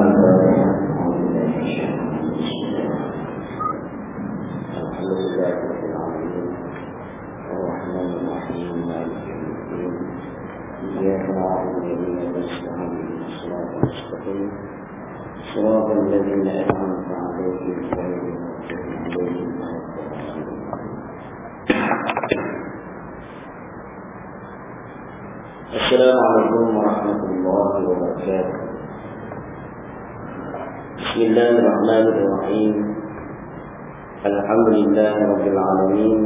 and الله الرحمن الرحيم. الحمد لله رب العالمين.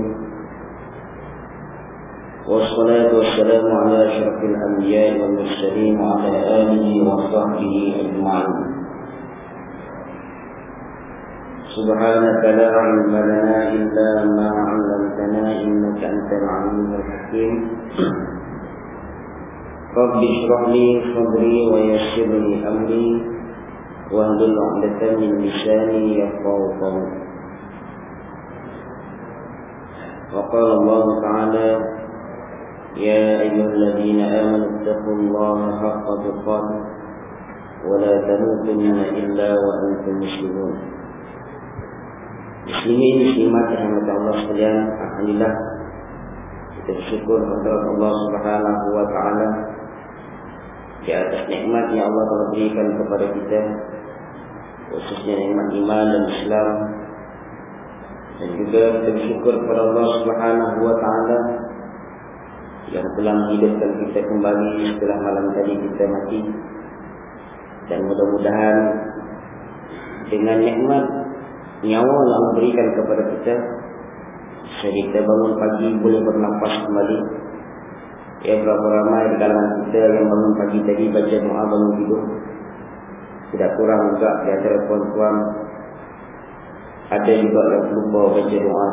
والصلاة والسلام على أشرف الأنبياء والمرسلين وعلى آله وصحبه أجمعين. سبحانك لا علم لنا إلا ما علمتنا إنك أنت العليم الحكيم. رب اشرح لي صدري ويسر لي أمري. واهدل عقدة من لساني يفقهوا قولي وقال الله تعالى يا أيها الذين آمنوا اتقوا الله حق تقاته ولا تموتن إلا وأنتم مسلمون Muslimin muslimat yang dirahmati Allah sekalian, alhamdulillah kita bersyukur kepada Allah Subhanahu wa taala di atas nikmat yang Allah telah berikan kepada kita khususnya nikmat iman dan Islam. Dan juga kita bersyukur kepada Allah Subhanahu wa taala yang telah menghidupkan kita kembali setelah malam tadi kita mati. Dan mudah-mudahan dengan nikmat nyawa yang Allah berikan kepada kita sehingga kita bangun pagi boleh bernafas kembali. Ya berapa ramai di kalangan kita yang bangun pagi tadi baca doa bangun tidur tidak kurang juga di antara puan-puan. Ada juga yang lupa baca doa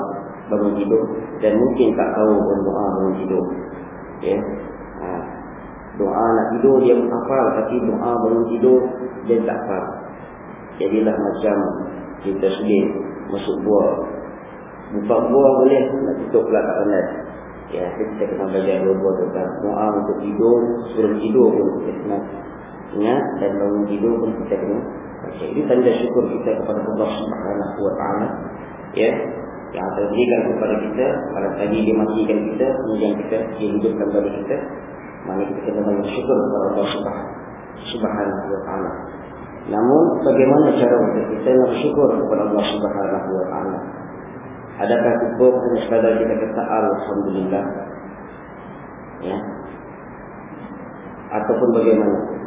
bangun tidur. Dan mungkin tak tahu pun doa bangun tidur. Ya. Ha. doa nak tidur dia hafal tapi doa bangun tidur dia tak hafal. Jadilah macam kita sedih masuk buah. Buka buah boleh nak tutup pula tak pandai. Ya kita kena belajar dua buah tentang doa untuk tidur sebelum tidur pun kita kena ingat dan bangun tidur pun kita kena baca ini tanda syukur kita kepada Allah Subhanahu wa taala ya yang terberikan kepada kita pada tadi dia matikan kita kemudian kita dia hidupkan kepada kita mana kita kena banyak syukur kepada Allah Subhanahu wa taala Namun bagaimana cara untuk kita bersyukur kepada Allah Subhanahu wa taala? Adakah cukup hanya sekadar kita kata alhamdulillah? Ya. Ataupun bagaimana?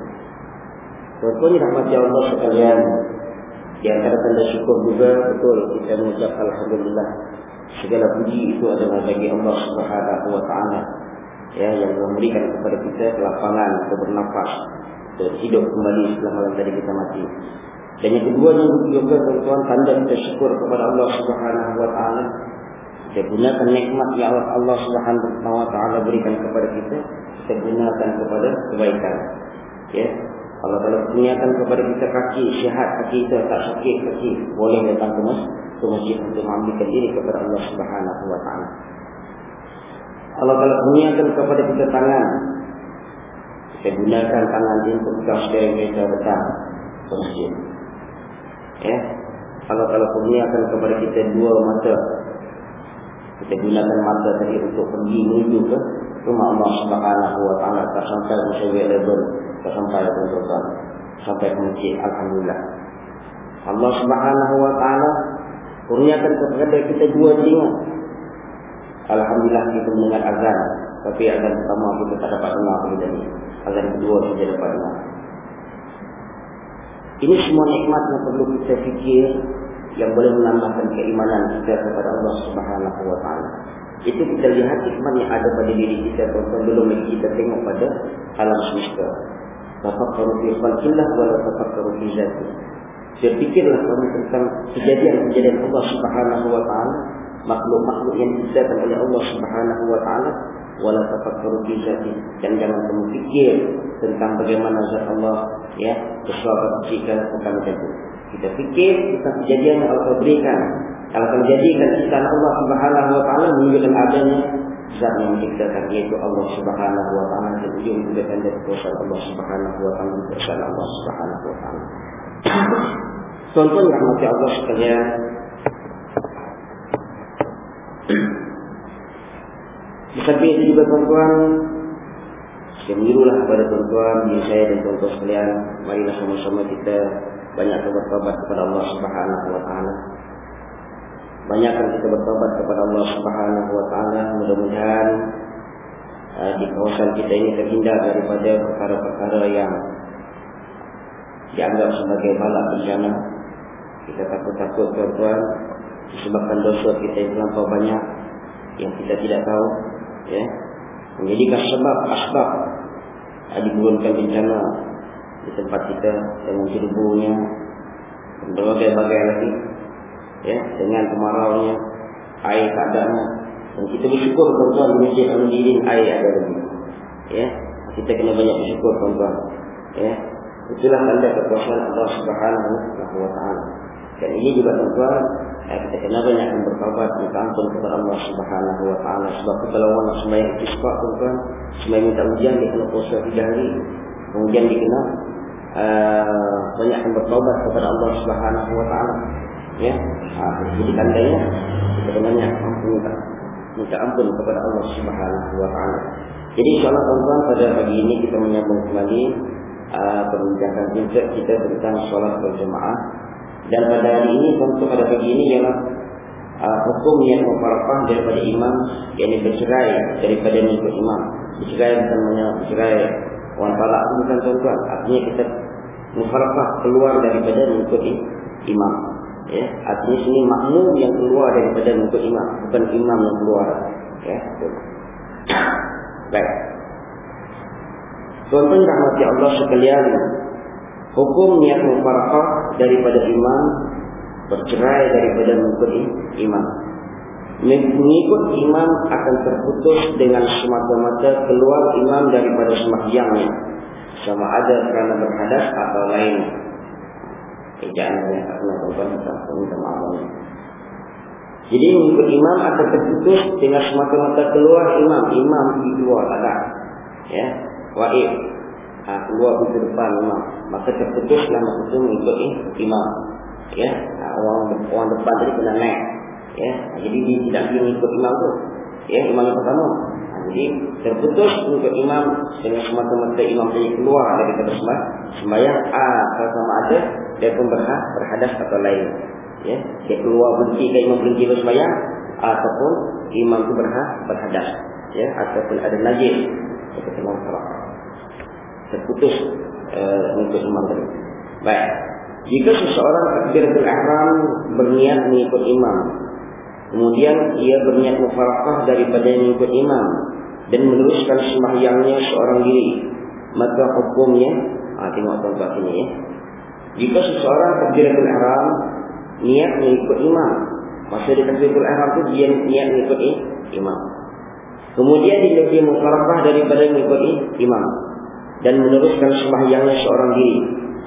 Tuan-tuan rahmati Allah sekalian, di antara tanda syukur juga betul kita mengucap alhamdulillah. Segala puji itu adalah bagi Allah Subhanahu wa taala. Ya, yang memberikan kepada kita kelapangan untuk bernafas, hidup kembali setelah malam tadi kita mati. Dan yang kedua juga tuan-tuan tanda kita syukur kepada Allah Subhanahu Wa Taala. Kita gunakan nikmat yang Allah Subhanahu Wa Taala berikan kepada kita, kita gunakan kepada kebaikan. Ya, kalau kalau gunakan kepada kita kaki sihat kaki kita tak sakit kaki boleh datang ke masjid untuk mengambilkan diri kepada Allah Subhanahu Taala. Kalau kalau gunakan kepada kita tangan saya gunakan tangan ini untuk buka sedaya mereka datang ke masjid. Ya. Kalau kalau kurniakan kepada kita dua mata. Kita gunakan mata tadi untuk pergi menuju ke rumah Allah Subhanahu taala tak sampai ke level, sampai ke tuan sampai ke masjid alhamdulillah. Allah Subhanahu wa taala kurniakan kepada kita dua telinga. Alhamdulillah kita mendengar azan, tapi azan pertama kita tak dapat dengar pada ini azan kedua saja dapat dengar. Ini semua nikmat yang perlu kita fikir yang boleh menambahkan keimanan kita kepada Allah Subhanahu wa taala. Itu kita lihat hikmah yang ada pada diri kita belum lagi kita tengok pada alam semesta. Tafakkaru fi khalqillah wa la tafakkaru fi zati. Berfikirlah kamu tentang kejadian-kejadian Allah Subhanahu wa taala, makhluk-makhluk yang diciptakan oleh Allah Subhanahu wa taala wala tafakkaru fi zati dan jangan kamu fikir tentang bagaimana zat Allah ya kesukaan jika bukan itu kita fikir tentang kejadian yang Allah berikan. Kalau menjadikan kita Allah Subhanahu wa taala menunjukkan adanya yang menciptakan yaitu Allah Subhanahu wa taala dan ujung juga tanda kuasa Allah Subhanahu wa taala bersama Allah Subhanahu wa taala Tuan-tuan rahmati Allah sekalian. Di samping itu juga tuan-tuan, saya menyerulah kepada tuan-tuan, saya dan tuan-tuan sekalian, marilah sama-sama kita banyak bertobat kepada Allah Subhanahu wa taala. Banyakkan kita bertobat kepada Allah Subhanahu wa taala, mudah-mudahan uh, di kawasan kita ini terhindar daripada perkara-perkara yang dianggap sebagai balak bencana. Kita takut-takut tuan-tuan disebabkan dosa kita yang terlampau banyak yang kita tidak tahu ya menjadikan sebab asbab diburunkan bencana di tempat kita dan berbagai-bagai lagi ya dengan kemaraunya air tak ada dan kita bersyukur tuan-tuan di masjid al-Mudirin air ada lagi. Ya kita kena banyak bersyukur tuan-tuan. Ya itulah tanda kekuasaan Allah Subhanahu wa taala. Dan ini juga tuan-tuan eh, kita kena banyak bertobat minta ampun kepada Allah Subhanahu wa taala. Sebab orang nak sembahyang istisqa tuan-tuan sembahyang minta ujian dia kena puasa 3 hari. Kemudian dia kena uh, banyak bertobat kepada Allah Subhanahu wa taala ya uh, jadi tandanya kita kena banyak ampun minta, minta ampun kepada Allah Subhanahu wa taala jadi insyaallah tuan-tuan pada pagi ini kita menyambung kembali uh, perbincangan kita tentang solat berjemaah dan pada hari ini tentu pada pagi ini ialah uh, hukum yang mufaraqah daripada imam yang bercerai daripada mengikut imam. Bercerai bukan hanya bercerai orang talak bukan tuan-tuan. Artinya kita mufaraqah keluar daripada mengikut imam. Ya, artinya sini makmum yang keluar daripada mengikut imam, bukan imam yang keluar. Ya, Baik. Tuan-tuan rahmati Allah sekalian, hukum niat mufarakah daripada imam bercerai daripada mengikut imam mengikut imam akan terputus dengan semata-mata keluar imam daripada sembahyangnya sama ada kerana berhadas atau lain ejaan yang tak pernah kita minta maaf jadi mengikut imam akan terputus dengan semata-mata keluar imam imam di luar ada ya waib ha, keluar pintu depan imam. Maka terputuslah maksudnya mengikut imam. Ya ha, orang orang depan tadi kena naik. Ya jadi dia tidak pergi mengikut imam tu. Ya imam yang pertama. Ha, jadi terputus mengikut imam dengan semata-mata imam tadi keluar dari kata sembahyang. Ah ha, sama ada dia pun berhad, berhadas atau lain ya dia keluar berhenti imam berhenti bersembahyang ataupun imam itu berhad, berhadas ya ataupun ada najis seperti imam salah terputus uh, untuk tadi. Baik. Jika seseorang takbiratul ihram berniat mengikut imam, kemudian ia berniat mufaraqah daripada mengikut imam dan meneruskan sembahyangnya seorang diri, maka hukumnya ah tengok tuan-tuan ini ya. Jika seseorang takbiratul ihram niat mengikut imam, masa dia takbiratul ihram tu dia niat mengikut imam. Kemudian dia dia mufaraqah daripada mengikut imam dan meneruskan sembahyangnya seorang diri.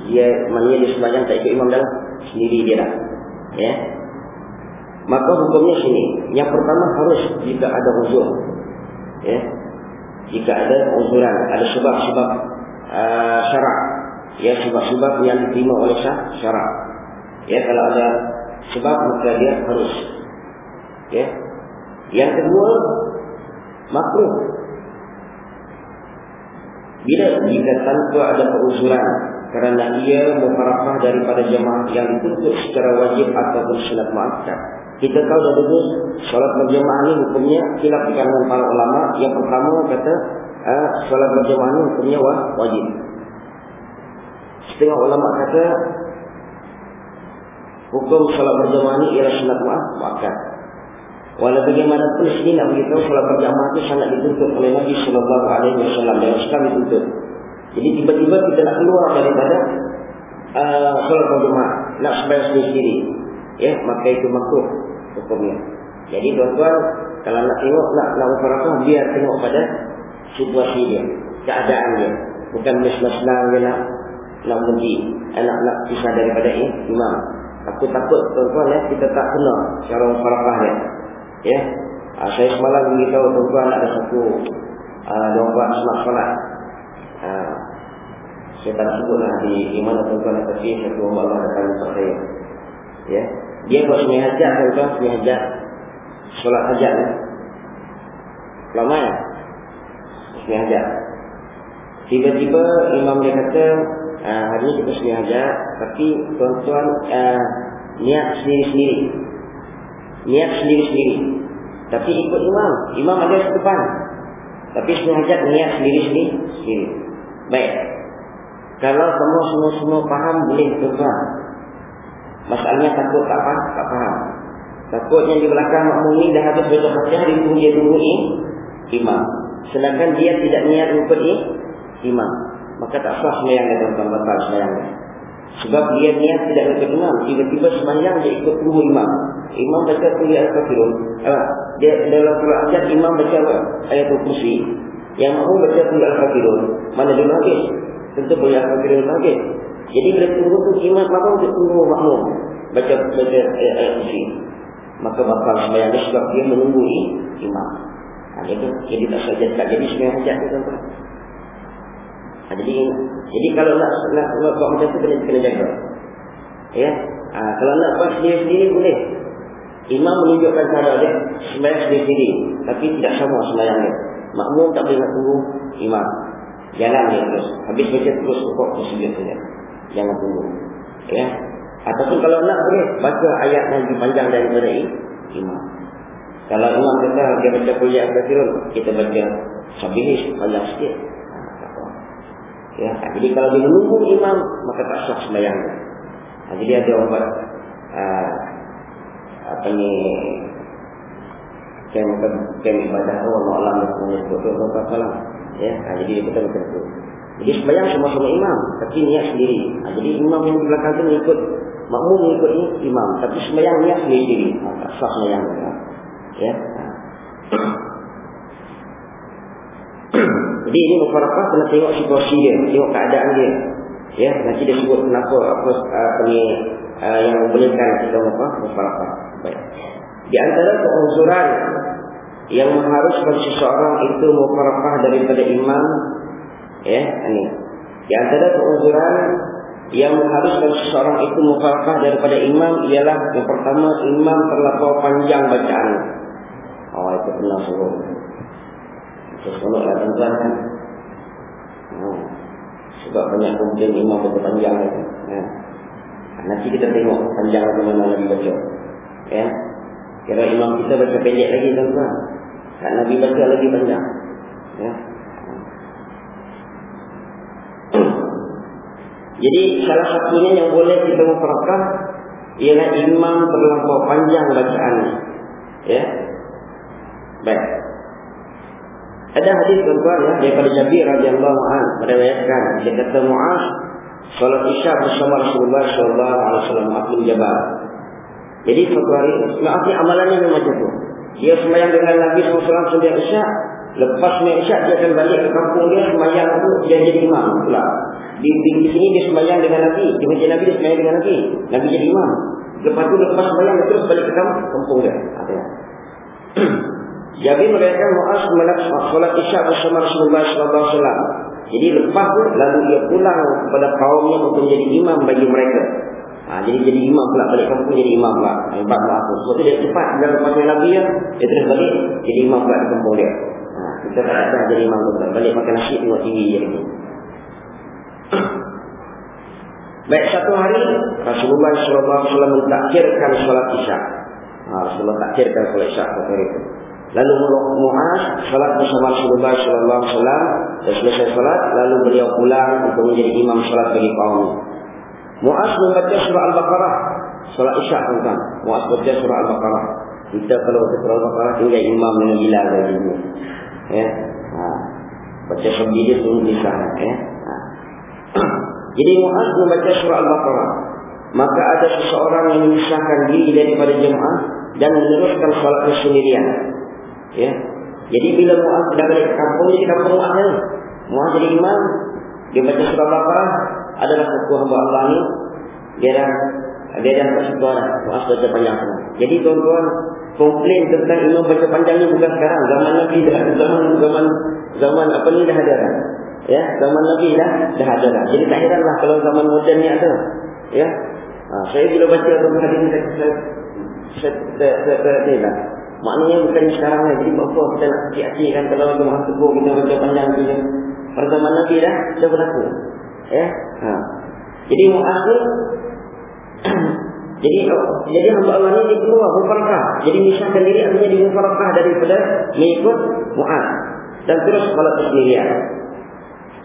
Dia maknanya dia sembahyang tak ikut imam dalam sendiri dia dah. Ya. Maka hukumnya sini. Yang pertama harus jika ada uzur. Ya. Jika ada uzuran, ada sebab-sebab uh, syarak. Ya, sebab-sebab yang diterima oleh syarak. Ya, kalau ada sebab maka dia harus. Ya. Yang kedua makruh bila jika tanpa ada perusulan kerana ia mufarafah daripada jemaah yang dituntut secara wajib ataupun sunat muakkad. Kita tahu dah dulu solat berjemaah ni hukumnya khilaf di kalangan para ulama. Yang pertama kata uh, solat berjemaah ni hukumnya wajib. Setengah ulama kata hukum solat berjemaah ni ialah sunat muakkad. Walau bagaimanapun sini nak beritahu solat berjamaah itu sangat dituntut oleh Nabi Sallallahu Alaihi Wasallam dan sekali dituntut. Jadi tiba-tiba kita nak keluar daripada uh, solat berjamaah nak sembahyang sendiri, ya maka itu makruh hukumnya. Jadi tuan-tuan kalau nak tengok nak nak berfarakah biar tengok pada situasi dia, keadaan dia, bukan mesra-mesra nak nak berhenti, eh, nak nak pisah daripada imam. Aku takut tuan-tuan ya kita tak kenal cara dia. Ya. Uh, saya semalam beritahu tuan-tuan ada satu uh, ah, domba semak solat. Uh, Saya tak sebutlah di, di mana tuan-tuan tapi satu orang Allah datang kepada saya. Ya. Dia buat semai hajat tuan-tuan, semai hajat. Solat hajat. Ya. Lama ya? Semai hajat. Tiba-tiba imam dia kata, uh, hari ini kita semai hajat. Tapi tuan-tuan uh, niat sendiri-sendiri. Niat sendiri-sendiri. Tapi ikut imam. Imam ada di depan. Tapi semai hajat niat sendiri-sendiri. Baik. Kalau semua semua semua faham boleh tuan. Masalahnya takut tak faham, tak faham. Takutnya di belakang makmum ni dah habis baca Fatihah dia ni imam. Sedangkan dia tidak niat ni imam. Maka tak sah sembahyang dia tuan batal sembahyang dia. Sebab dia niat tidak imam, tiba-tiba sembahyang dia ikut tunggu imam. Imam baca kuliah al-kafirun. Dia dalam surah ajat imam baca ayat kursi. Yang makmum baca kuliah al-kafirun. Mana dia habis? Tentu boleh akan kira lagi. Jadi bila tunggu tu imam makmum dia tunggu makmum baca baca ayat kursi. Maka bakal sembahyang dia sebab dia menunggu imam. Ha, itu jadi tak saja tak jadi sembahyang hajat tu tuan ha, jadi jadi kalau nak nak buat macam tu kena kena jaga. Ya. Ha, kalau nak buat sendiri sendiri boleh. Imam menunjukkan cara dia sembahyang sendiri sendiri tapi tidak sama sembahyang dia. Makmum tak boleh nak tunggu imam. Jalan dia terus. Habis baca terus pokok tersebut saja. Jangan tunggu. Ya. Ataupun kalau nak boleh baca ayat yang lebih panjang daripada imam. Kalau imam kata dia baca kuliah kita baca sabilis panjang sikit. Ha, ya, jadi kalau dia menunggu imam, maka tak sah sembahyang. Ha, jadi ada buat uh, apa ni kem kem ibadah Allah Allah Subhanahu wa taala ya ha, jadi kita betul itu jadi sembahyang semua-semua imam tapi niat sendiri. Ha, jadi imam yang di belakang itu mengikut makmum mengikut imam tapi sembahyang niat sendiri ha, tak sah sembahyang. Ya, ya. Jadi ini mufarakah kena tengok situasi dia tengok keadaan dia. Ya nanti dia sebut kenapa apa apa ni uh, yang membolehkan kita mufarakah baik. Di antara keunsuran yang mengharuskan seseorang itu mufarakah daripada imam ya ini. Di antara keuzuran yang mengharuskan seseorang itu mufarakah daripada imam ialah yang pertama imam terlalu panjang bacaan. Oh itu pernah suruh itu lah tuan kan hmm. sebab banyak komplain imam baca panjang itu ya. nanti kita tengok panjang bagaimana lagi baca ya Kira imam kita baca pendek lagi tuan-tuan. Tak Nabi baca lagi panjang. Ya. Jadi salah satunya yang boleh kita memperakah ialah imam terlampau panjang bacaan. Ya. Baik. Ada hadis tuan-tuan ya daripada Jabir radhiyallahu anhu meriwayatkan dia kata Muaz salat Isya bersama Rasulullah sallallahu alaihi wasallam di Jabal. Jadi suatu hari, maaf amalannya memang macam tu. Dia semayang dengan Nabi SAW sembilan isyak. Lepas sembilan isyak, dia akan balik ke kampung dia. Semayang tu, dia jadi imam pula. Di, di, di sini dia semayang dengan Nabi. Di masjid Nabi, dia semayang dengan Nabi. Nabi jadi imam. Lepas tu, lepas semayang, dia terus balik ke kampung dia. Jadi mereka muas melakukan solat isyak bersama Rasulullah SAW. Jadi lepas tu, lalu dia pulang kepada kaumnya untuk menjadi imam bagi mereka. Ha, jadi jadi imam pula balik kampung jadi imam pula. Hebat pula aku. Sebab tu dia cepat dalam lepasnya Nabi ya. Dia terus balik jadi imam pula di kampung dia. Ha, kita tak ada jadi imam pula. Balik makan nasi tengok TV je lagi. Baik satu hari Rasulullah SAW mentakhirkan solat isyak. Ha, Rasulullah takhirkan solat isyak pada hari itu. Lalu Muaz salat bersama Rasulullah SAW dan selesai salat lalu beliau pulang untuk menjadi imam salat bagi kaum. Muaz membaca surah Al-Baqarah. Surah Isyak tuan Muaz baca surah Al-Baqarah. Kita kalau baca surah Al-Baqarah tinggal imam dengan Bilal lagi. Ya. Ha. Baca dia tu bisa. Ya. Ha. Jadi Muaz membaca surah Al-Baqarah. Maka ada seseorang yang memisahkan diri daripada jemaah dan meneruskan salat sendirian. Ya. Jadi bila Muaz dah balik ke kampung, jadi kampung Muaz. Muaz jadi imam. Dia baca surah Al-Baqarah adalah satu hamba Allah ni dia dah dia dah bersyukur dah maaf baca panjang sana. jadi tuan-tuan komplain tentang imam baca panjang ni bukan sekarang zaman Nabi dah zaman zaman zaman apa ni dah ada Ya, zaman Nabi dah dah ada dah. Jadi tak heranlah kalau zaman moden ni ada. Ya. Ha, saya bila baca dalam hadis ni saya saya saya saya lah. Maknanya bukan sekarang. Jadi apa kita nak hati-hati kan kalau ada mahal teguh kita baca panjang tu. Zaman Nabi dah dah berlaku. Ya. Ha. Jadi Mu'az ni jadi jadi hamba Allah dia keluar mufarakah. Jadi misalkan diri artinya di mufarakah daripada mengikut Mu'az dan terus salat sendirian.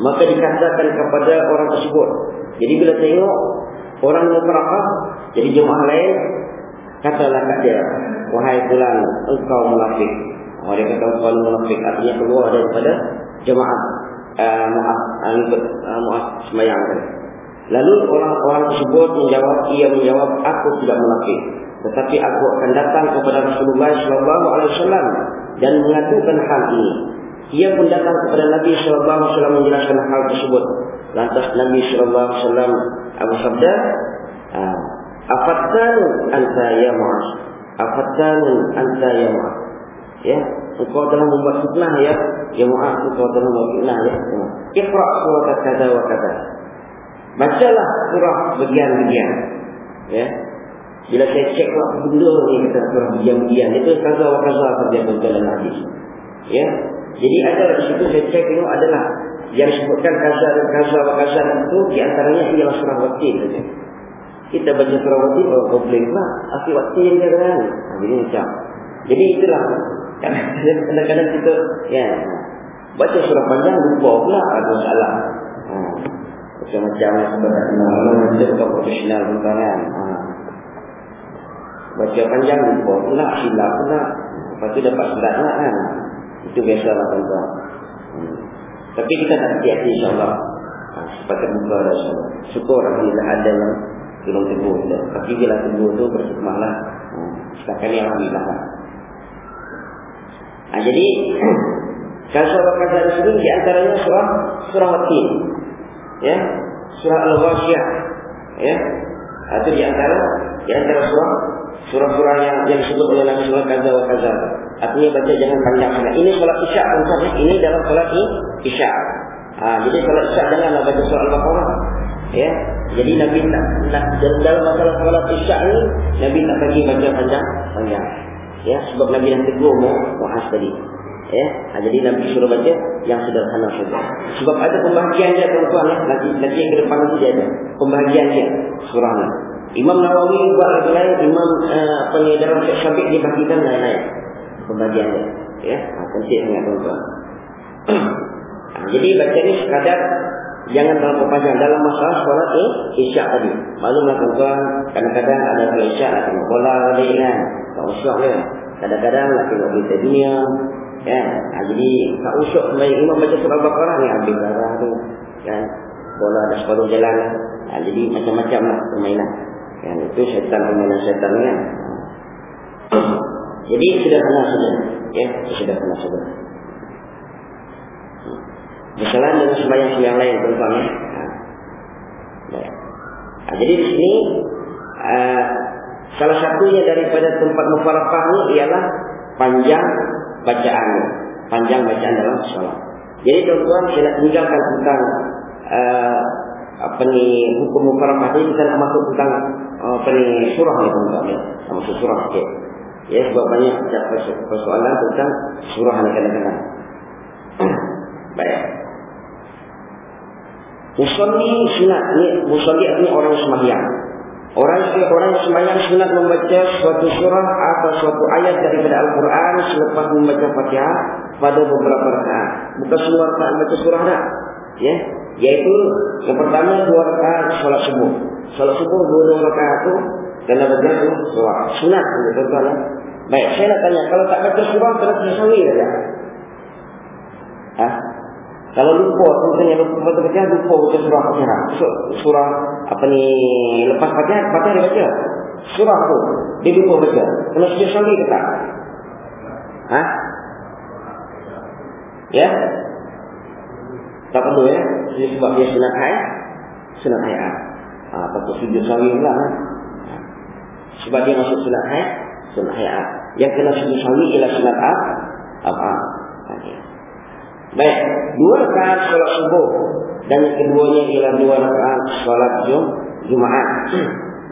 Maka dikatakan kepada orang tersebut. Jadi bila tengok orang mufarakah jadi jemaah lain katalah kat dia wahai fulan engkau munafik. Oh, dia kata engkau munafik artinya keluar daripada jemaah uh, Mu'az sembahyang tadi. Lalu orang-orang tersebut menjawab, ia menjawab, aku tidak munafik. Tetapi aku akan datang kepada Rasulullah SAW dan mengatakan hal ini. Ia pun datang kepada Nabi SAW menjelaskan hal tersebut. Lantas Nabi SAW Abu Sabda, Afatanu anta ya mu'as. Afatanu anta ya mu'as. Ya, engkau telah membuat fitnah ya. Ya mu'as, engkau telah membuat fitnah ya. Iqra' surat kata wa kata. Bacalah surah bagian-bagian. Ya. Bila saya cek lah benda ni kata surah bagian-bagian. Itu kaza wa kaza saja dalam hadis. Ya. Jadi ada di situ saya cek tengok adalah yang disebutkan kaza dan kaza wa kaza itu di antaranya ialah surah wakil saja. Kita baca surah wakil oh, boleh pula. Akhir wakil yang dia kan. Jadi macam. Jadi itulah. Kadang-kadang kita ya, baca surah panjang lupa pula ada salah. Hmm macam-macam sebenarnya macam tu profesional tuan kan. Ha. Baca panjang lupa pula, silap pula. Lepas tu dapat silap pula kan. Itu biasalah tuan-tuan. Hmm. Tapi kita tak hati-hati insyaAllah. Ha, Sepatutnya buka dah insyaAllah. Syukur Alhamdulillah ada yang belum teguh. Tapi bila teguh tu bersukmahlah. Hmm. Setakat ni Alhamdulillah. Ha, jadi, kalau surah kata di antaranya surah surah wakil ya? Surah al-ghasyiyah ya? Itu di antara di antara surah surah-surah yang yang disebut oleh Nabi surah kaza wa kaza. Artinya baca jangan panjang sangat. Ini solat isya pun ini dalam solat isya ha, jadi solat isya janganlah baca surah al-baqarah ya jadi Nabi tak, tak dalam masalah solat isya ni Nabi tak bagi baca panjang panjang ya sebab Nabi yang tegur mu muhas tadi Ya, ha, jadi Nabi suruh baca yang sederhana saja. Sebab ada pembahagian dia tuan-tuan ya. Nanti, nanti yang ke depan nanti dia ada. Pembahagian dia surah ni. Imam Nawawi buat lagi lain. Imam uh, apa ni dalam Syekh Syabik dia bahagikan lain-lain. Pembahagian dia. Ya, ha, penting sangat tuan-tuan. ha, jadi baca ni sekadar jangan terlalu panjang dalam masalah solat ni isyak tadi. Maklumlah tuan-tuan, kadang-kadang ada isyak nak tengok bola balik kan. Tak usah kan. Kadang-kadang nak tengok berita dunia, Ya, ha, jadi tak usuk sebaik imam surah Al-Baqarah ni ambil darah tu. Kan? Bola dah separuh jalan. Ha, jadi macam-macam lah permainan. Kan? Itu syaitan permainan syaitan kan. jadi sederhana saja. Ya, sederhana saja. Misalnya dengan sembahyang-sembahyang lain tuan-tuan ya. Ha. Ha, jadi di sini uh, salah satunya daripada tempat mufarakah ni ialah panjang bacaan panjang bacaan dalam solat. Jadi tuan-tuan nak tinggalkan tentang uh, apa ni hukum mufarraqah ini kita nak masuk tentang uh, apa ni surah ni tuan-tuan ya. Masuk surah sikit. Ya sebab banyak persoalan tentang surah ni kadang-kadang. Baik. Musalli sunat ni musalli artinya orang sembahyang. Orang orang sembahyang sunat membaca suatu surah atau suatu ayat daripada Al-Quran selepas membaca Fatihah pada beberapa rakaat. Bukan semua rakaat baca surah dah. Ya, yaitu yang pertama dua rakaat solat subuh. Solat subuh dua rakaat itu kena baca surah. Sunat betul-betul. Baik, saya nak tanya kalau tak baca surah terus disawi saja. Hah? Kalau lupa, misalnya lupa baca lupa baca surah Fatihah. Surah apa ni, lepas Fatihah, Fatihah dia baca. Surah tu, dia lupa baca. Kena sejak sambil ke tak? Ha? Ya? Tak perlu ya? Sebab dia sunat ayat. Sunat ayat. Ha, patut sujud sawi pula. Ha? Sebab dia masuk sunat ayat. Sunat ayat. Yang kena sujud sawi ialah sunat ayat. Apa? Okay. Baik, dua rakaat solat subuh dan keduanya ialah dua rakaat solat jum Jumaat.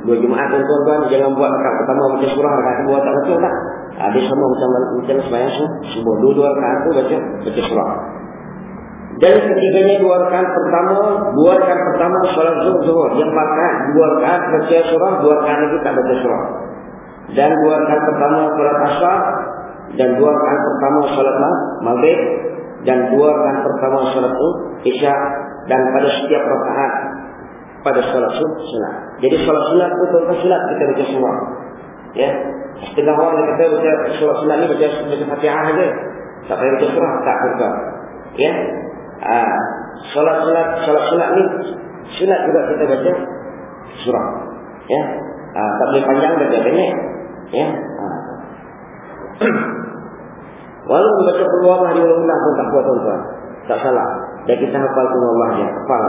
Dua Jumaat tuan-tuan jangan buat rakaat pertama baca surah rakaat kedua tak betul tak? Ada sama macam macam sembahyang subuh. Dua-dua rakaat tu baca baca surah. Dan ketiganya dua rakaat pertama, dua rakaat pertama solat zuhur, yang makan dua rakaat baca surah, dua rakaat lagi tak baca surah. Dan dua rakaat pertama solat asar dan dua rakaat pertama solat maghrib dan dua rakaat pertama solat isya dan pada setiap rakaat pada solat sunat. Jadi solat sunat itu tuan sunat kita baca semua. Ya. Setengah orang kata baca solat sunat ni baca baca Fatihah aja. Tak payah baca surah tak juga. Ya. Ah, solat sunat solat sunat ni sunat juga kita baca surah. Ya. Ah, tak boleh panjang baca pendek. Ya. Ah. Walaupun baca peluang hari ulang pun tak kuat tuan-tuan. Tak salah. Dan kita hafal Allah ya. Hafal.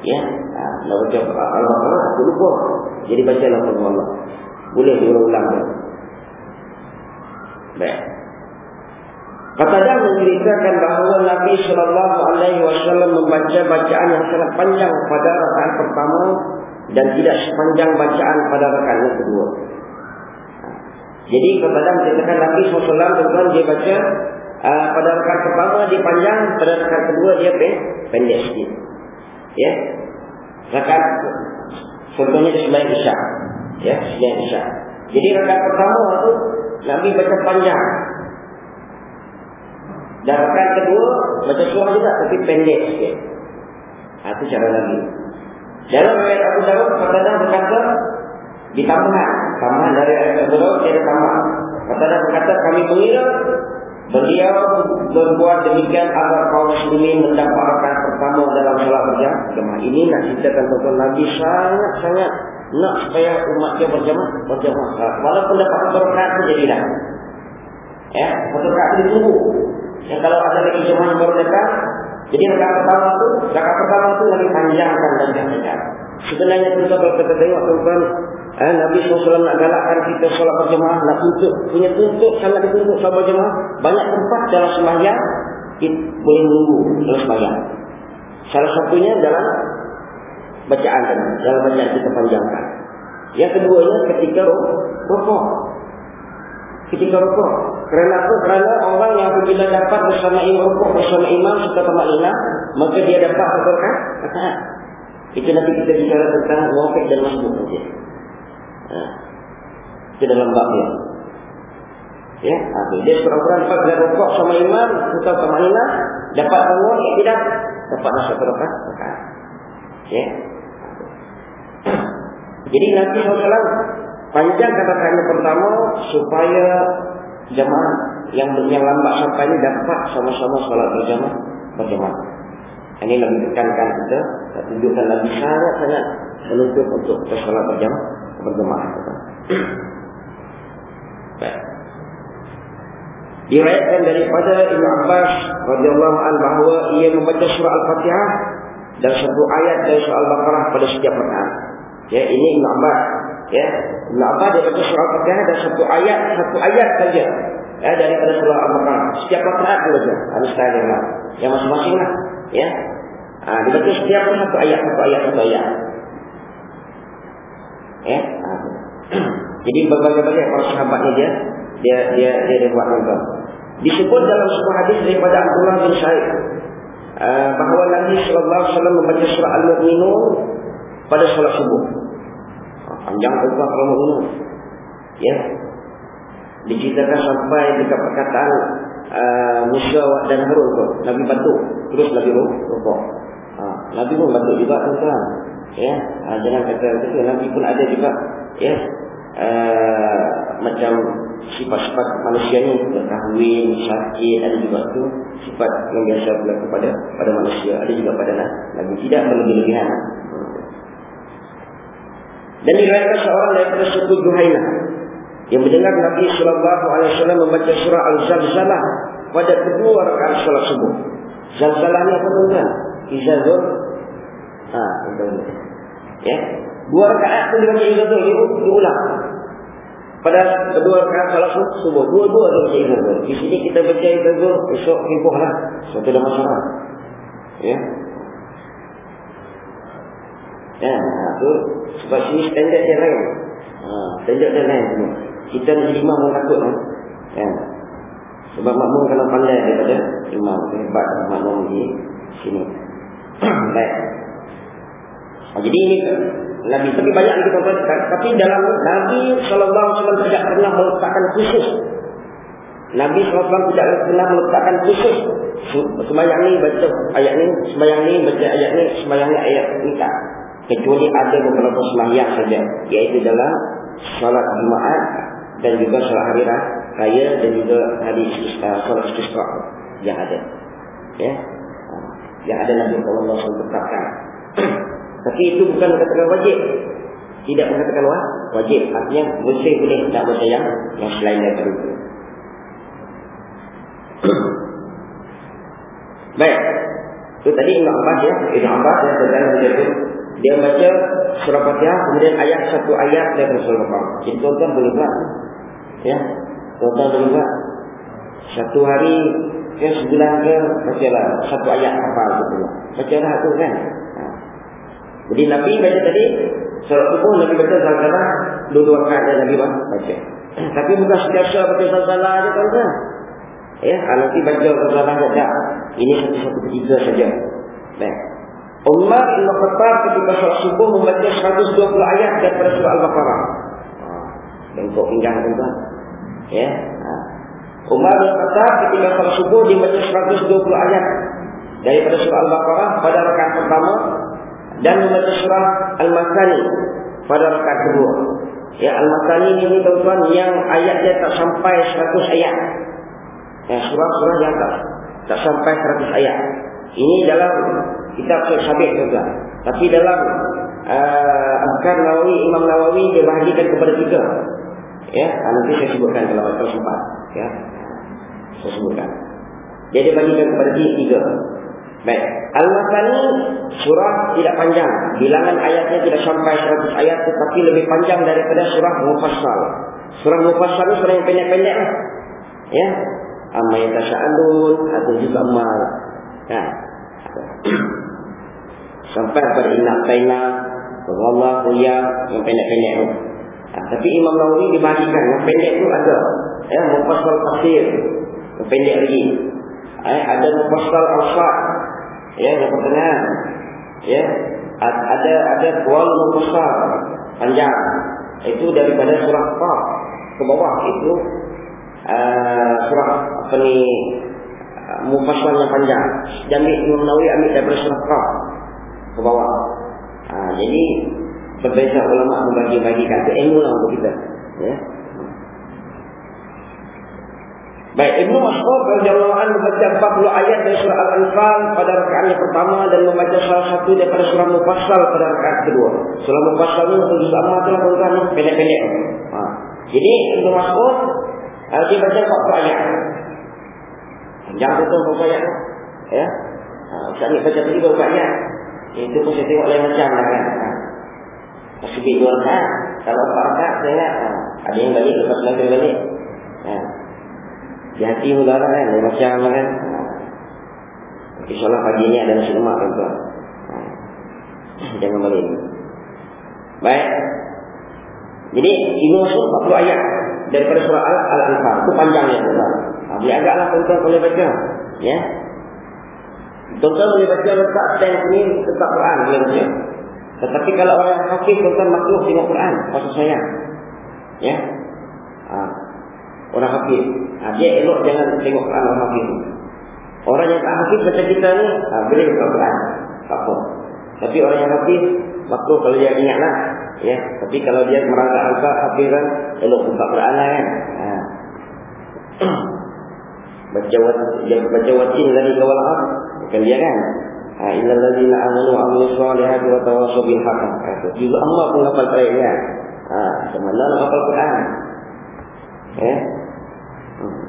Ya. Ha, nak baca Allah-Allah. Aku lupa. Jadi baca lah Allah. Boleh diulang-ulang. Baik. Kata dia menceritakan bahawa Nabi Sallallahu Alaihi Wasallam membaca bacaan yang sangat panjang pada rakaat pertama dan tidak sepanjang bacaan pada rakaat kedua. Jadi kepada menceritakan Nabi SAW tuan dia baca uh, pada rakaat pertama dia panjang, pada rakaat kedua dia pendek sikit. Ya. Rakaat contohnya dia Isya. Ya, sembahyang Isya. Jadi rakaat pertama tu Nabi baca panjang. Dan rakaat kedua baca surah juga tapi pendek sikit. Ha, itu cara Nabi. Dalam ayat Abu Dawud kata berkata ditambah tambahan dari ayat tersebut dia tambah kata berkata kami mengira beliau berbuat demikian agar kaum muslimin mendapat rakaat pertama dalam solat berjamaah ini nak ceritakan tentang Nabi sangat-sangat nak supaya umat dia berjamaah berjamaah walaupun dapat rakaat pun jadilah ya satu rakaat itu ditunggu yang kalau ada lagi jemaah yang baru datang jadi rakaat pertama itu rakaat pertama itu lebih panjangkan dan panjang sebenarnya kita kalau kita tengok tuan Eh, Nabi SAW nak galakkan kita solat berjemaah, nak tuntut, punya tuntut, sangat dituntut solat berjemaah. Banyak tempat dalam sembahyang, kita boleh menunggu dalam sembahyang. Salah satunya dalam bacaan tadi, dalam bacaan kita panjangkan. Yang keduanya ketika rokok. Ketika rokok. Kerana apa? Kerana orang yang apabila dapat bersama imam rokok, bersama imam, serta lina, maka dia dapat kan? Itu nanti kita bicara tentang wafik dan masbuk saja. Ha. Itu dalam bab dia. Ya, okay. dia seorang-orang dapat rokok sama imam, kita sama imam, dapat bangun, ya, tidak dapat masuk ke rokok. Ya. Jadi nanti SAW panjang kata-kata pertama supaya jemaah yang yang lambat sampai ini dapat sama-sama solat berjamaah berjamaah. Ini lebih tekankan kita, tunjukkan lagi sangat-sangat menuntut untuk solat berjamaah berjemaah. Diriwayatkan daripada Ibnu Abbas radhiyallahu an bahawa ia membaca surah Al-Fatihah dan satu ayat dari surah Al-Baqarah pada setiap rakaat. Ya, ini Ibnu Abbas. Ya, Ibnu Abbas dia baca surah Al-Fatihah dan satu ayat, satu ayat saja. Ya, daripada surah Al-Baqarah. Setiap rakaat dia baca. Ada style yang lain. Yang masing-masing lah. Ya. Ah, dia baca setiap satu ayat, satu ayat, satu ayat. Ya. Jadi berbagai-bagai para sahabat ni dia dia dia dia, dia buat macam Disebut dalam sebuah hadis daripada Abdullah bin Sa'id uh, bahawa Nabi sallallahu alaihi wasallam membaca surah Al-Mu'minun pada solat subuh. Uh, panjang tu kalau Al-Mu'minun. Ya. Diceritakan sampai dekat perkataan uh, Musa dan Harun tu. Nabi bantu. Terus Nabi rukuk. Uh, Nabi pun bantu juga tuan-tuan. Ya uh, jangan kata begitu Nabi pun ada juga ya. Uh, macam sifat-sifat manusia ni kahwin sakit ada juga tu. Sifat yang biasa berlaku pada pada manusia. Ada juga pada Nabi tidak berlebih-lebihan. Dan diriwayatkan seorang daripada suku Juhaina yang mendengar Nabi sallallahu alaihi wasallam membaca surah Al-Zalzalah pada kedua rakaat salat subuh. Zalzalah ni apa tuan? Izazul ha, betul. Ya. Dua rakaat pun dibaca juga tu, dia diulang. pada kedua rakaat salat subuh dua-dua tu baca ibu di sini kita baca ibu esok ibu lah satu dah masalah ya ya tu sebab sini standard dia lain ha, standard dia lain semua kita nak jadi imam pun takut kan? Ya. sebab makmum kalau pandai daripada imam hebat makmum di sini. Baik. Ha, jadi ini Nabi tapi banyak lagi tuan tapi dalam Nabi wasallam tidak pernah meletakkan khusus. Nabi SAW tidak pernah meletakkan khusus. Semayang ni baca ayat ni Semayang ni baca ayat ni Semayang ni ayat ni tak. Kecuali ada beberapa semayang saja Iaitu dalam Salat Jumaat Dan juga salat hari raya Dan juga hari salat istisqa Yang ada. Ya? Yang ada Nabi SAW tetapkan. Tapi itu bukan katakan wajib. Tidak mengatakan wajib. Artinya boleh boleh tak baca yang Yang selain daripada itu. Baik. Itu tadi Ibn Abbas ya. Ibn Abbas yang sedang menjadi Dia baca surah Fatihah Kemudian ayat satu ayat dari surah Fatihah tuan-tuan boleh buat Ya boleh buat Satu hari ke sebulan ke Baca lah satu ayat apa gitu Baca lah tu kan jadi Nabi baca tadi Surat subuh Nabi baca salah-salah Dua-dua kata Nabi baca Tapi bukan setiap baca salah-salah aja tuan-tuan Ya, nanti baca salah saja. Ini satu-satu ketiga saja. Baik. Umar Ibn Khattab ketika sholat subuh membaca 120 ayat daripada surah Al-Baqarah. Bentuk pinggang tuan-tuan. Ya. Umar Khattab ketika sholat subuh dia baca 120 ayat daripada surah Al-Baqarah pada rakaat pertama dan membaca surah Al-Masani pada rakaat kedua. Ya, Al-Masani ini tuan-tuan yang ayatnya tak sampai 100 ayat. Ya, surah-surah yang tak, tak sampai 100 ayat. Ini dalam kitab Syekh juga. Tapi dalam uh, Azkar Nawawi, Imam Nawawi dia bahagikan kepada tiga. Ya, nanti saya sebutkan kalau ada sempat. Ya, saya sebutkan. Dia dia bahagikan kepada tiga. Baik. Al-Masani surah tidak panjang. Bilangan ayatnya tidak sampai 100 ayat tetapi lebih panjang daripada surah Mufassal. Surah Mufassal itu surah yang pendek-pendek. Ya. Amma yang tasya'alun atau juga mal. Ya. Sampai pada inak taina. Allah ya yang pendek-pendek itu. Ha, tapi Imam Nawawi dibahagikan yang pendek itu ada. Ya, Mufassal Tafsir. Yang pendek lagi. Ya, ada Mufassal Al-Fat ya yang pertengahan ya ada ada kual mufassal panjang. Itu daripada surah Qaf ke bawah itu uh, surah apa ni mufassal yang panjang. Jami' Imam Nawawi ambil daripada surah Qaf ke bawah. Uh, jadi berbeza ulama membagi-bagikan itu ilmu lah untuk kita ya Baik, Ibnu Mas'ud radhiyallahu anhu membaca 40 ayat dari surah Al-Anfal pada rakaat yang pertama dan membaca salah satu daripada surah Mufassal pada rakaat kedua. Surah Mufassal itu untuk sama adalah bukan pendek-pendek. Ha. Jadi Ibnu Mas'ud uh, dia baca 40 ayat. Jangan betul berapa ayat. Ya. Ha, saya baca tadi berapa ayat. Itu pun saya tengok lain macam lah kan. Ha. Masih dua rakaat. Kalau empat rakaat saya ha. ada yang balik lepas lagi balik. Ya. Di hati udara kan? Dia macam kan? InsyaAllah pagi ni ada nasi lemak kan tuan Jangan balik. Baik. Jadi ini masuk 40 ayat Daripada surah Al-Anfal. Itu panjangnya tuan Dia agaklah tuan-tuan boleh baca. Ya? Tuan-tuan boleh baca letak stand ni Tetap Quran boleh baca Tetapi kalau orang hafiz tuan-tuan makhluk tengok Quran Maksud saya. Ya? Ha. Orang hafiz. Ha, Dia elok jangan tengok Quran orang hafiz. Orang yang tak hafiz macam kita ni ha, Boleh buka Quran. Tak apa. Tapi orang yang hafiz Waktu kalau dia ingat lah. Ya. Tapi kalau dia merangkak alfa hafiz kan Elok buka Quran lah kan. Ha. Baca dia baca wajin dari kawal hak Bukan dia kan Ha illal ladzina amanu wa amilus solihati wa tawassaw bil haqq. Juga Allah pun hafal baik kan. Ha, semana hafal Quran. Ya.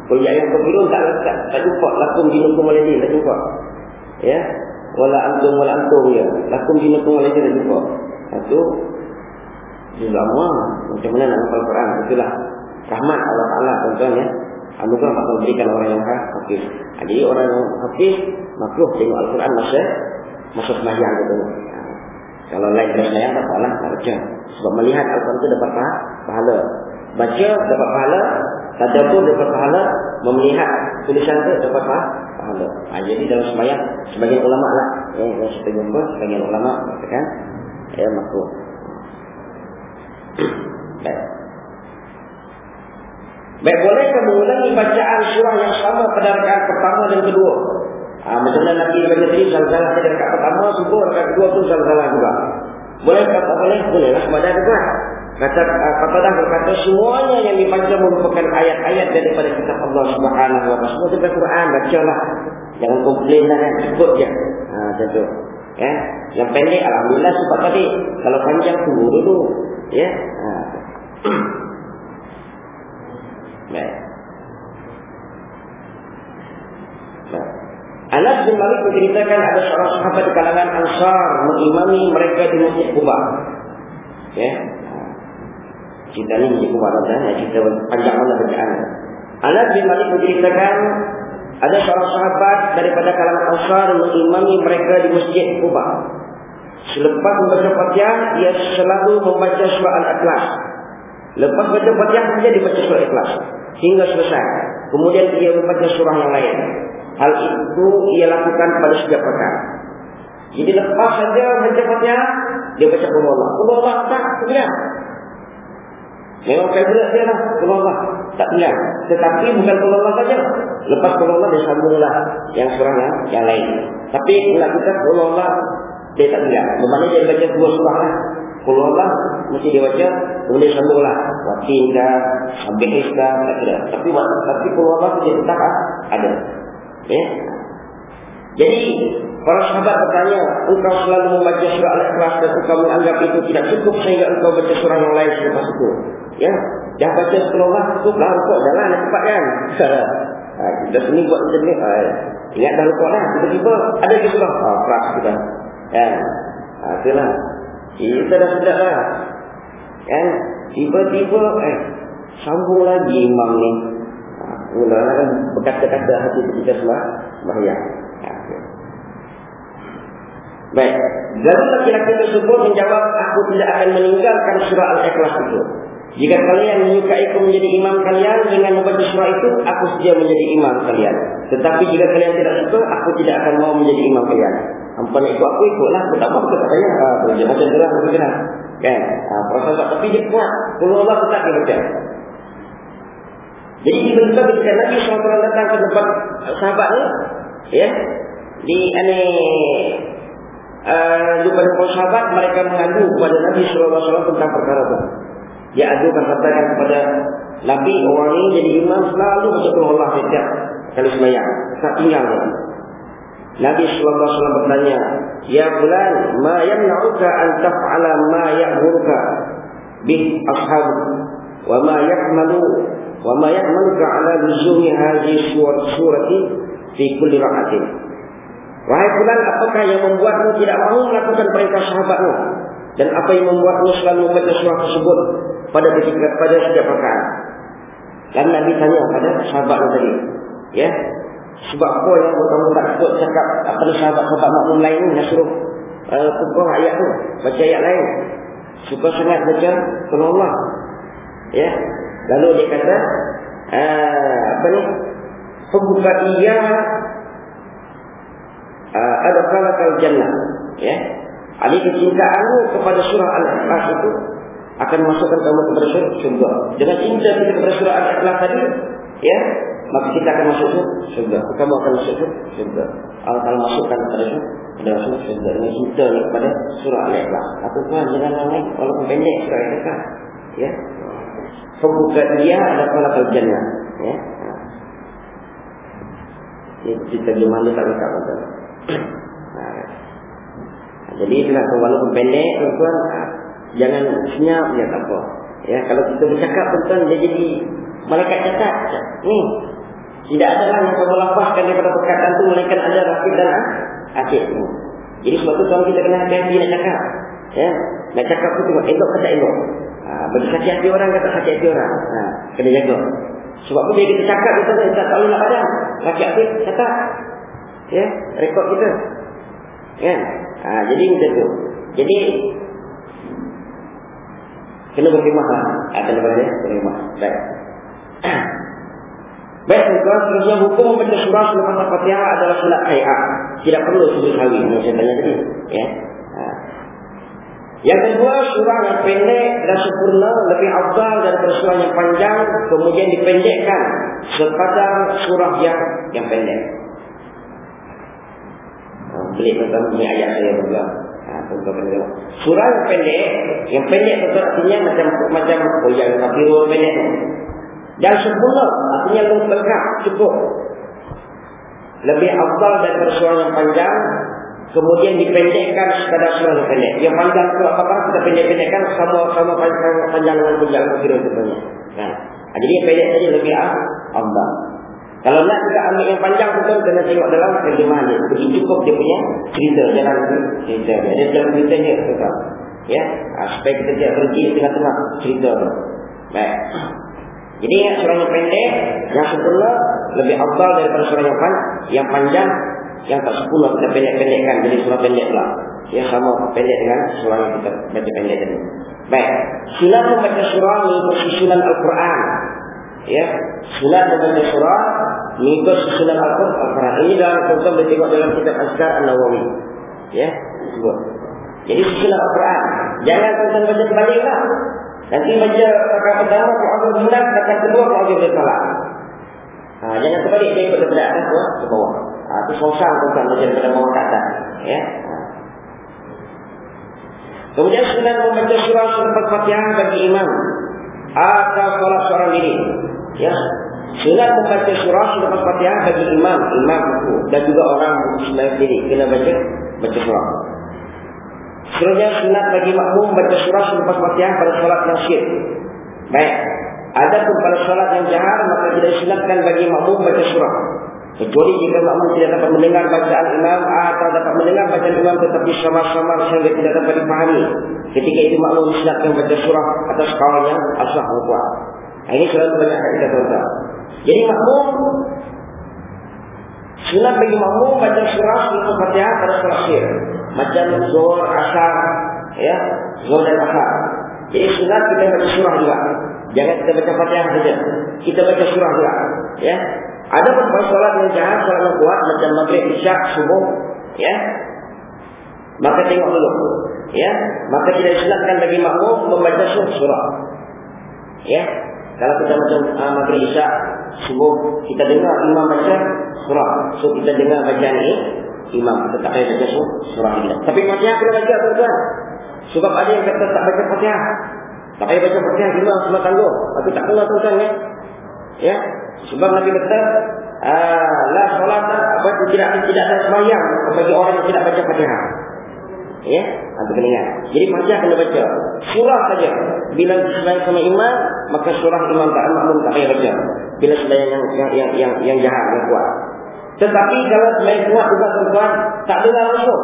Kalau ayat kafirun tak, tak, tak jumpa. Lakum jinukum walidin tak jumpa. Ya. Wala antum wala antum ya. Lakum jinukum walidin tak jumpa. Itu. Juga Allah. Macam mana nak hafal Quran. Itulah. rahmat Allah Taala tuan-tuan ya anugerah Allah berikan orang yang hafiz ha, jadi orang yang hafiz makruh tengok Al-Quran masa masa semayang gitu. Ha, kalau lain dari semayang tak salah baca sebab melihat Al-Quran itu dapat pahala. Baca dapat pahala. Tadabbur dapat pahala. Melihat tulisan itu dapat pahala. Ha, jadi dalam semayang sebagian ulama lah. Ya, yang saya jumpa sebagian ulama katakan ya makruh. Baik. Baik, bolehkah mengulangi bacaan surah yang sama pada rakaat pertama dan kedua? Ha, macam Nabi baca tadi, salah-salah pada rakaat pertama, subuh rakaat kedua pun salah-salah juga. Bolehkah tak boleh? Boleh lah, ada juga. Kata kata dah berkata semuanya yang dibaca merupakan ayat-ayat daripada kitab Allah Subhanahu taala. Semua daripada Quran bacalah. Jangan komplain lah kan, cukup je. Ha, macam tu. Ya. Yang pendek alhamdulillah sebab tadi kalau panjang tunggu dulu. Ya. Ha. Baik. Anas bin Malik menceritakan ada seorang sahabat di kalangan Ansar mengimami mereka di Masjid Kuba. Ya. Cerita ini Masjid Kuba dan ya, cerita panjang mana bacaan. Anas bin Malik menceritakan ada seorang sahabat daripada kalangan Ansar mengimami mereka di Masjid Kuba. Selepas Fatihah, ia selalu membaca surah Al-Ikhlas. Lepas baca Fatihah saja dibaca surah Ikhlas hingga selesai. Kemudian ia membaca surah yang lain. Hal itu ia lakukan pada setiap perkara. Jadi lepas saja baca Fatihah, dia baca Qul Allah. Qul Allah tak tidak. Memang favorite dia lah Qul Allah. Tak tidak. Tetapi bukan Qul Allah saja. Lepas Qul Allah dia sambunglah yang surah yang, yang lain. Tapi melakukan Qul Allah dia tak tidak. Bermakna dia baca dua surah lah. Allah mesti dia baca kemudian sambunglah. Habis dah tak kira tapi tapi Allah dia tetap ada. Ya? Jadi para sahabat bertanya engkau selalu membaca surah al-ikhlas dan engkau menganggap itu tidak cukup sehingga engkau baca surah yang lain selepas itu? Ya? Dah baca Allah cukup lah engkau jalan cepat kan? Ha, kita sini buat macam ni ha, ingat dah lupa lah tiba-tiba ada ke surah. Ha, keras kita. Ya? Ha, itulah kita dah sedap lah. Kan? Tiba-tiba eh sambung lagi imam ni. Ha, mula kan berkata-kata hati kita semua bahaya. Ha, Baik. Lalu laki-laki tersebut menjawab, aku tidak akan meninggalkan surah Al-Ikhlas itu. Jika kalian menyukaiku menjadi imam kalian dengan membaca surah itu, aku sedia menjadi imam kalian. Tetapi jika kalian tidak suka, aku tidak akan mau menjadi imam kalian. Hampa nak ikut aku, ikutlah. Aku tak mahu, tak payah. Ha, macam macam tu lah, macam tu lah. Kan? Ha, proses tak. Tapi dia kuat. Kalau Allah tetap dia baca. Jadi tiba-tiba ketika Nabi SAW datang ke tempat sahabat ni, ya, di ane uh, di pada sahabat mereka mengadu kepada Nabi SAW tentang perkara itu. Dia adukan katakan kepada Nabi orang ini jadi imam selalu baca Allah setiap kali sembahyang. Tak tinggal dia. Nabi wasallam bertanya, "Ya fulan, ma yamna'uka an taf'ala ma ya'muruka bi ashab wa ma yahmalu wa ma yahmaluka ala luzumi hadhihi surati fi kulli rak'atin?" Wahai fulan, apakah yang membuatmu tidak mahu melakukan perintah sahabatmu? Dan apa yang membuatmu selalu membaca surah tersebut pada ketika pada setiap rakaat? Dan Nabi tanya pada sahabat tadi, ya, sebab apa yang kamu tak sebut cakap ni sahabat-sahabat makmum lain ni yang suruh uh, pukul ayat tu. Baca ayat lain. Suka sangat baca Allah. Ya. Lalu dia kata uh, apa ni? Pembuka ia uh, ada kalakal jannah. Ya. Ali kecintaanmu kepada surah Al-Ikhlas itu akan masukkan kamu kepada surga. Dengan cinta kita kepada surah Al-Ikhlas tadi, ya, maka kita akan masuk surga. Kamu akan masuk surga. Allah Taala masukkan kepada surga. Pada masuk surga ini cinta ni kepada surah Al-Ikhlas. Apa tuan jangan lagi walaupun pendek surah Al-Ikhlas. Ya. Pembuka dia adalah kalau jannah. Ya. Ini cerita gimana tak lengkap tuan. Jadi itulah walaupun pendek tuan jangan senyap ya tak apa. Ya kalau kita bercakap tuan dia jadi malaikat cakap. Ni tidak ada lah yang kamu lapaskan daripada perkataan itu Melainkan ada rakib dan asyik Jadi sebab itu kalau kita kena hati-hati nak cakap Ya, nak cakap tu tengok elok kata elok. Ha, bagi sakit hati orang kata sakit hati orang. Ha, kena jaga. Sebab tu bila kita cakap kita tak tahu nak padam. Sakit hati cakap. Ya, rekod kita. Ya. Ha, jadi macam tu. Jadi kena berkhidmat lah. Ha, kena berkhidmat. Berkhidmat. Baik. Baik, tuan seterusnya hukum membaca surah selepas Al-Fatihah adalah sunat hayat. Tidak perlu sebut hari. Ini saya tanya tadi. Ya. Ha. Yang kedua, surah yang pendek dan sempurna lebih afdal daripada surah yang panjang kemudian dipendekkan sekadar surah yang yang pendek. Ha, Beli tentang ini ayat saya juga. Ha, surah yang pendek, yang pendek itu artinya macam macam oh yang kafirul pendek. Dan sempurna artinya lengkap cukup. Lebih afdal daripada surah yang panjang kemudian dipendekkan sekadar yang pendek. Yang panjang itu apa-apa kita pendek-pendekkan sama sama panjang panjang dengan panjang kira sebenarnya. Nah, ha, jadi yang pendek saja lebih afdal. Kalau nak kita ambil yang panjang tu kan kena tengok dalam terjemahan dia. Jadi cukup dia punya cerita jalan cerita. Dia dalam cerita dia tetap. Ya, aspek kita tidak berhenti tengah-tengah cerita. Baik. Jadi yang surah yang pendek, yang sempurna lebih afdal daripada surah yang panjang, yang panjang yang tak sempurna kita pendek-pendekkan jadi surah pendek pula. Ya sama pendek dengan surah yang kita baca pendek tadi. Baik. Sunat membaca surah mengikut susunan Al-Quran. Ya. Sunat membaca surah mengikut susunan Al-Quran. Ini dalam contoh kita tengok dalam kitab Azkar An-Nawawi. Ya. Sebut. Jadi susunan Al-Quran. Jangan tuan baca kembali lah. Nanti baca rakaat pertama Al-Quran bulan, rakaat kedua Al-Quran bersalah. Ha, jangan terbalik dia ikut daripada atas ke bawah. Ha, itu sosang tuan baca daripada bawah ke atas. Ya. Kemudian sunat membaca surah selepas Fatihah bagi imam atau solat seorang diri. Ya. Sunat membaca surah selepas Fatihah bagi imam, imam itu dan juga orang sendiri kena baca baca surah. Seterusnya sunat bagi makmum baca surah selepas Fatihah pada solat syir. Baik. Adapun pada solat yang jahar maka tidak disunatkan bagi makmum baca surah. Kecuali jika makmum tidak dapat mendengar bacaan imam atau dapat mendengar bacaan imam tetapi samar-samar sehingga tidak dapat dipahami. Ketika itu makmum disunatkan baca surah atas kawan yang asah kuat. Ini selalu banyak kita tahu. Jadi makmum sunat bagi makmum baca surah selepas Fatihah pada solat syir macam zuhur, asar, ya, zuhur dan asar. Jadi sunat kita baca surah juga. Jangan kita baca Fatihah saja. Kita baca surah juga, ya. Ada pun solat yang jahat, solat yang kuat macam maghrib, isyak, subuh, ya. Maka tengok dulu, ya. Maka tidak disunatkan bagi makmum membaca surah. Ya. Kalau kita macam uh, maghrib, isyak, subuh, kita dengar imam baca surah. So kita dengar bacaan ini, imam kita tak payah baca surah ini. Tapi Fatihah kena baca tuan-tuan. Sebab ada yang kata tak baca Fatihah. Tak payah baca Fatihah imam semua tangguh. Tapi tak kena tuan-tuan ya. Ya. Sebab Nabi kata ah, la solat apa tidak tidak ada sembahyang bagi orang yang tidak baca Fatihah. Ya, ada kena ingat. Jadi Fatihah kena baca. Surah saja. Bila sembahyang sama imam, maka surah imam tak makmum tak payah baca. Bila sembahyang yang yang yang yang, yang jahat yang kuat. Tetapi kalau selain kuat juga tuan tak dengar langsung.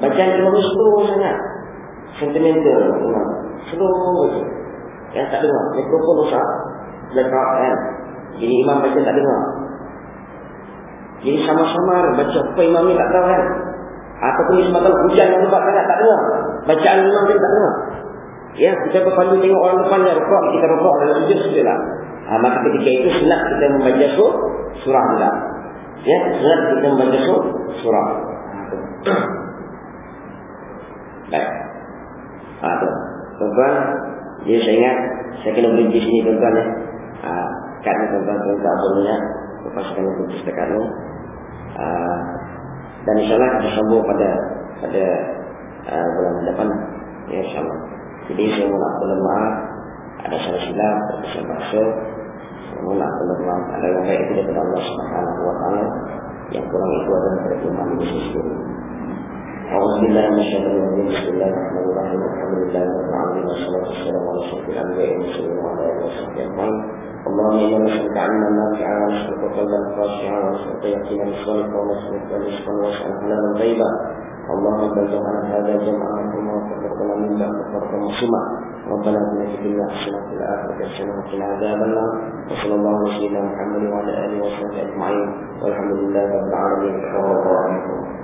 Bacaan cuma slow sangat. Sentimental. Slow. Yang tak dengar. Mikrofon rosak. Lekat kan. Jadi imam baca tak dengar. Jadi sama-sama baca apa imam ni tak tahu kan. Ataupun disebabkan hujan yang lebat sangat tak dengar. Bacaan imam ni tak dengar. Ya, kita berpandu tengok orang depan yang rokok, kita rokok dalam sujud sujud lah. Ha, maka ketika itu senang kita membaca surah juga. Ya, surat kita membaca surah. Baik. Ha, tuan-tuan, jadi saya ingat saya kena berhenti sini tuan-tuan ya. Ha, kerana tuan-tuan tuan-tuan abangnya lepas saya kena berhenti setakat ini. Ha, dan insyaAllah kita sambung pada pada uh, bulan depan. Ya, insyaAllah. Jadi saya mohon maaf ada salah silap, ada salah bahasa menolak penerbang ada yang baik itu daripada Allah Subhanahu Wa Taala yang kurang itu adalah dari iman manusia sendiri. Alhamdulillah masyaallah wa bismillahirrahmanirrahim alhamdulillah rabbil alamin wassalatu wassalamu ala asyrofil anbiya'i wal mursalin wa ala alihi washabbihi ajma'in اللهم انا نسالك علما نافعا ونسالك قلبا خاشعا ونسالك يقينا صادقا ونسالك رزقا واسعا حلالا طيبا اللهم بلغنا هذا جمعا ما وفقتنا من بعد فرق مصمع ربنا آتنا في الدنيا حسنة وفي الآخرة حسنة وقنا عذاب النار. وصلى الله على سيدنا محمد وعلى آله وصحبه أجمعين. والحمد لله رب العالمين.